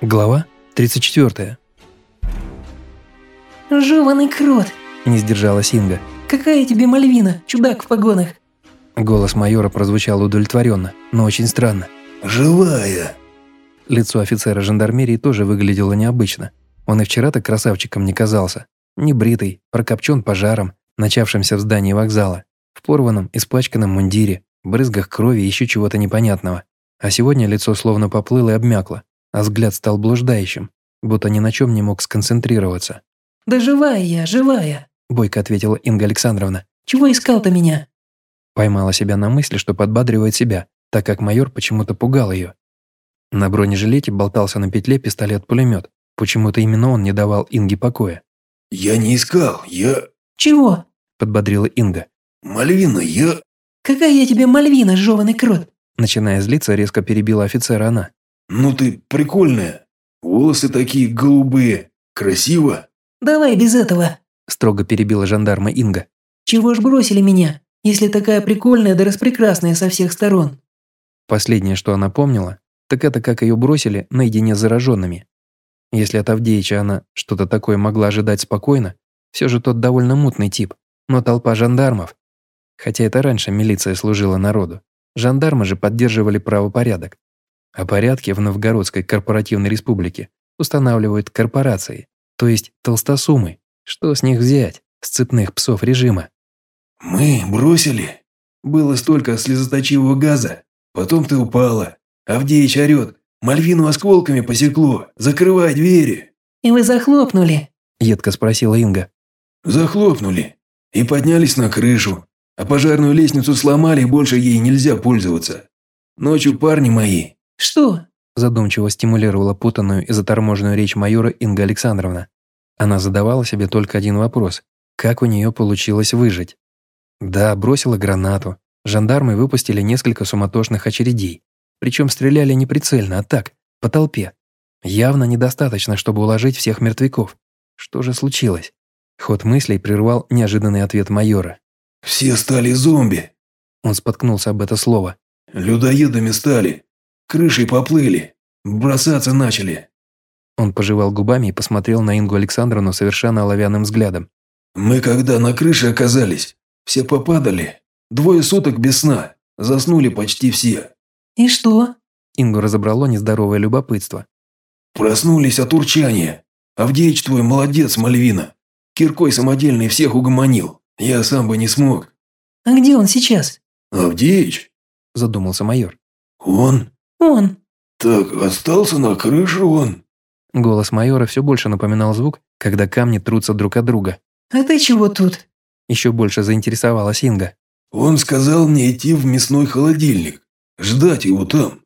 Глава 34. «Жеванный крот! Не сдержалась Инга. Какая тебе Мальвина, чудак в погонах!» Голос майора прозвучал удовлетворенно, но очень странно. «Живая!» Лицо офицера жандармерии тоже выглядело необычно. Он и вчера-то красавчиком не казался. Не бритый, прокопчен пожаром, начавшимся в здании вокзала, в порванном, испачканном мундире, брызгах крови и еще чего-то непонятного. А сегодня лицо словно поплыло и обмякло, а взгляд стал блуждающим, будто ни на чем не мог сконцентрироваться. «Да живая я, живая!» – бойко ответила Инга Александровна. «Чего искал-то меня?» Поймала себя на мысли, что подбадривает себя, так как майор почему-то пугал ее. На бронежилете болтался на петле пистолет-пулемет. Почему-то именно он не давал Инге покоя. «Я не искал, я...» «Чего?» – подбодрила Инга. «Мальвина, я...» «Какая я тебе Мальвина, жеванный крот?» Начиная злиться, резко перебила офицера она. «Ну ты прикольная. Волосы такие голубые. Красиво». «Давай без этого», – строго перебила жандарма Инга. «Чего ж бросили меня, если такая прикольная да распрекрасная со всех сторон?» Последнее, что она помнила, так это как ее бросили наедине с зараженными. Если от Авдеича она что-то такое могла ожидать спокойно, все же тот довольно мутный тип, но толпа жандармов. Хотя это раньше милиция служила народу. Жандармы же поддерживали правопорядок. А порядки в Новгородской корпоративной республике устанавливают корпорации, то есть толстосумы. Что с них взять, с цепных псов режима? «Мы бросили. Было столько слезоточивого газа. Потом ты упала. Авдеич орёт. Мальвину осколками посекло. Закрывай двери». «И вы захлопнули?» – едко спросила Инга. «Захлопнули. И поднялись на крышу. А пожарную лестницу сломали, и больше ей нельзя пользоваться. Ночью парни мои, «Что?» – задумчиво стимулировала путанную и заторможенную речь майора Инга Александровна. Она задавала себе только один вопрос – как у нее получилось выжить? Да, бросила гранату. Жандармы выпустили несколько суматошных очередей. Причем стреляли не прицельно, а так, по толпе. Явно недостаточно, чтобы уложить всех мертвяков. Что же случилось? Ход мыслей прервал неожиданный ответ майора. «Все стали зомби. Он споткнулся об это слово. Людоедами стали. Крышей поплыли. Бросаться начали. Он пожевал губами и посмотрел на Ингу Александровну совершенно оловянным взглядом. Мы когда на крыше оказались, все попадали. Двое суток без сна. Заснули почти все. «И что?» Ингу разобрало нездоровое любопытство. Проснулись от урчания. Авдеич твой молодец, Мальвина. Киркой самодельный всех угомонил. Я сам бы не смог. «А где он сейчас?» Авдеич? Задумался майор. Он? «Он». Так, остался на крыше он. Голос майора все больше напоминал звук, когда камни трутся друг от друга. «А ты чего тут?» Еще больше заинтересовалась Инга. Он сказал мне идти в мясной холодильник. Ждать его там.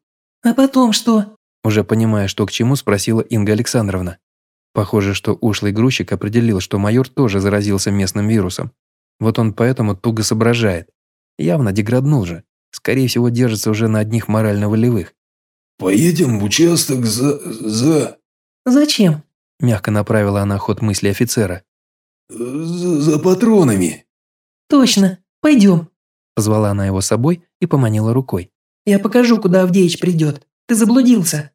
«А потом что?» Уже понимая, что к чему, спросила Инга Александровна. Похоже, что ушлый грузчик определил, что майор тоже заразился местным вирусом. Вот он поэтому туго соображает. Явно деграднул же. Скорее всего, держится уже на одних морально-волевых. Поедем в участок за... за... «Зачем?» Мягко направила она ход мысли офицера. за, за патронами. «Точно. Пойдем. Позвала она его с собой и поманила рукой. Я покажу, куда Авдеич придет. Ты заблудился».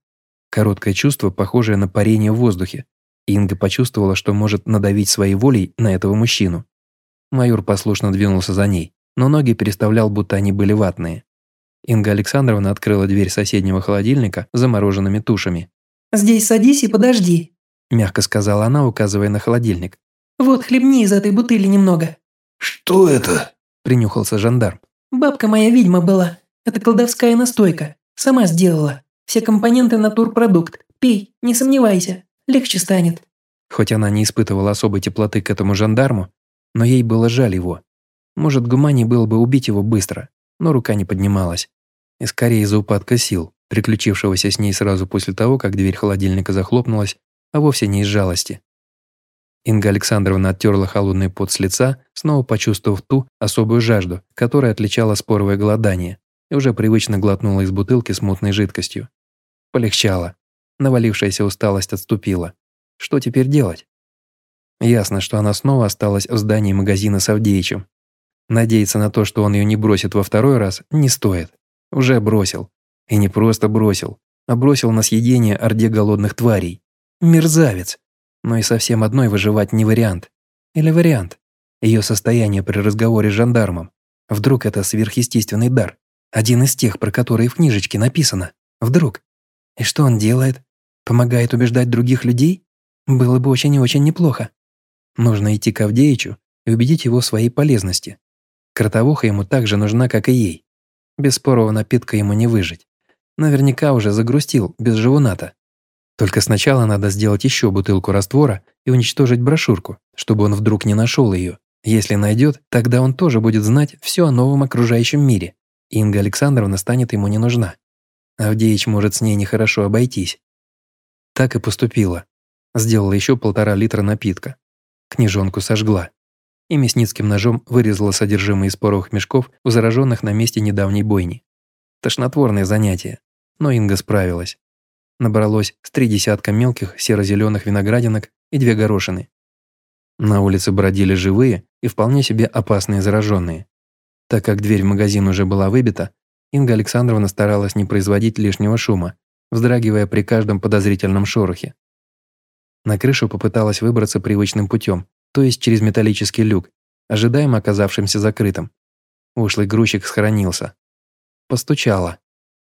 Короткое чувство, похожее на парение в воздухе. Инга почувствовала, что может надавить своей волей на этого мужчину. Майор послушно двинулся за ней, но ноги переставлял, будто они были ватные. Инга Александровна открыла дверь соседнего холодильника с замороженными тушами. «Здесь садись и подожди», – мягко сказала она, указывая на холодильник. «Вот хлебни из этой бутыли немного». «Что это?» – принюхался жандарм. «Бабка моя ведьма была. Это колдовская настойка. Сама сделала. Все компоненты натурпродукт. Пей, не сомневайся. Легче станет». Хоть она не испытывала особой теплоты к этому жандарму, но ей было жаль его. Может, гуманней было бы убить его быстро, но рука не поднималась. И скорее из-за упадка сил, приключившегося с ней сразу после того, как дверь холодильника захлопнулась, а вовсе не из жалости. Инга Александровна оттерла холодный пот с лица, снова почувствовав ту особую жажду, которая отличала споровое голодание, и уже привычно глотнула из бутылки с мутной жидкостью. Полегчало. Навалившаяся усталость отступила. Что теперь делать? Ясно, что она снова осталась в здании магазина с Авдеичем. Надеяться на то, что он ее не бросит во второй раз, не стоит. Уже бросил. И не просто бросил. а бросил на съедение орде голодных тварей. Мерзавец! Но и совсем одной выживать не вариант. Или вариант. Ее состояние при разговоре с жандармом. Вдруг это сверхъестественный дар. Один из тех, про которые в книжечке написано. Вдруг. И что он делает? Помогает убеждать других людей? Было бы очень и очень неплохо. Нужно идти к Авдеичу и убедить его в своей полезности. Кротовуха ему так же нужна, как и ей. Без спорого напитка ему не выжить. Наверняка уже загрустил, без живуната. Только сначала надо сделать еще бутылку раствора и уничтожить брошюрку, чтобы он вдруг не нашел ее. Если найдет, тогда он тоже будет знать все о новом окружающем мире. Инга Александровна станет ему не нужна. Авдеич может с ней нехорошо обойтись. Так и поступила. Сделала еще полтора литра напитка. Книжонку сожгла. И мясницким ножом вырезала содержимое из поровых мешков у зараженных на месте недавней бойни. Тошнотворное занятие. Но Инга справилась. Набралось с три десятка мелких серо-зеленых виноградинок и две горошины. На улице бродили живые и вполне себе опасные зараженные. Так как дверь в магазин уже была выбита, Инга Александровна старалась не производить лишнего шума, вздрагивая при каждом подозрительном шорохе. На крышу попыталась выбраться привычным путем, то есть через металлический люк, ожидаемо оказавшимся закрытым. Ушлый грузчик схоронился. Постучала.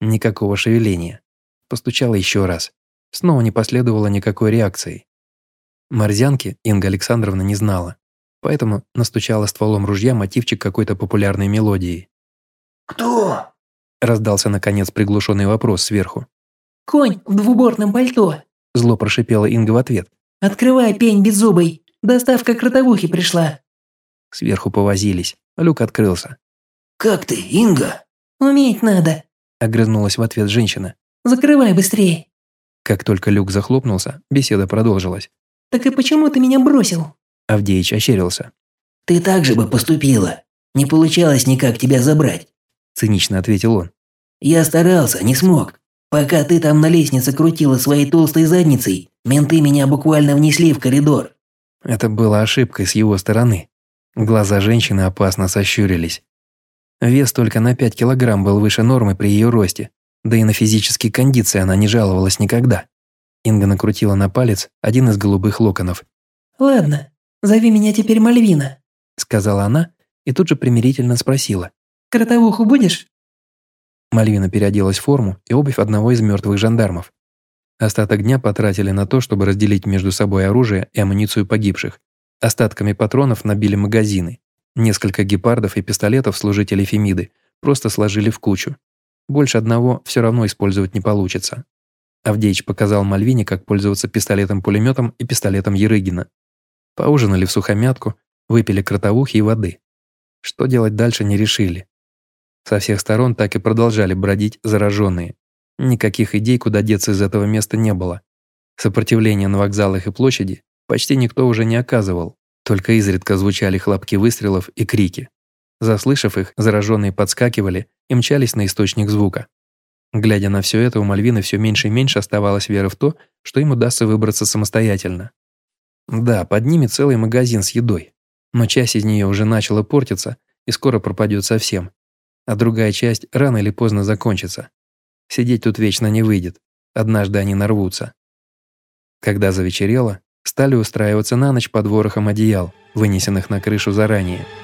Никакого шевеления. Постучала еще раз. Снова не последовало никакой реакции. Морзянки Инга Александровна не знала, поэтому настучала стволом ружья мотивчик какой-то популярной мелодии. «Кто?» – раздался наконец приглушенный вопрос сверху. «Конь в двубортном пальто!» – зло прошипела Инга в ответ. «Открывай, пень беззубый! Доставка кротовухи пришла!» Сверху повозились, люк открылся. «Как ты, Инга?» «Уметь надо!» – огрызнулась в ответ женщина. Закрывай быстрее!» Как только люк захлопнулся, беседа продолжилась. «Так и почему ты меня бросил?» Авдеич ощерился. «Ты так же бы поступила. Не получалось никак тебя забрать», – цинично ответил он. «Я старался, не смог. Пока ты там на лестнице крутила своей толстой задницей, менты меня буквально внесли в коридор». Это была ошибкой с его стороны. Глаза женщины опасно сощурились. Вес только на 5 килограмм был выше нормы при ее росте, да и на физические кондиции она не жаловалась никогда. Инга накрутила на палец один из голубых локонов. «Ладно, зови меня теперь Мальвина», – сказала она и тут же примирительно спросила. «Кротовуху будешь?» Мальвина переоделась в форму и обувь одного из мертвых жандармов. Остаток дня потратили на то, чтобы разделить между собой оружие и амуницию погибших. Остатками патронов набили магазины. Несколько гепардов и пистолетов служителей Фемиды просто сложили в кучу, больше одного все равно использовать не получится. Авдеич показал Мальвине, как пользоваться пистолетом-пулеметом и пистолетом Ерыгина. Поужинали в сухомятку, выпили кротовухи и воды. Что делать дальше не решили. Со всех сторон так и продолжали бродить зараженные. Никаких идей, куда деться из этого места не было. Сопротивления на вокзалах и площади почти никто уже не оказывал, только изредка звучали хлопки выстрелов и крики. Заслышав их, зараженные подскакивали и мчались на источник звука. Глядя на все это, у Мальвины все меньше и меньше оставалось веры в то, что им удастся выбраться самостоятельно. Да, под ними целый магазин с едой, но часть из нее уже начала портиться и скоро пропадет совсем, а другая часть рано или поздно закончится. Сидеть тут вечно не выйдет, однажды они нарвутся. Когда завечерело, стали устраиваться на ночь под ворохом одеял, вынесенных на крышу заранее –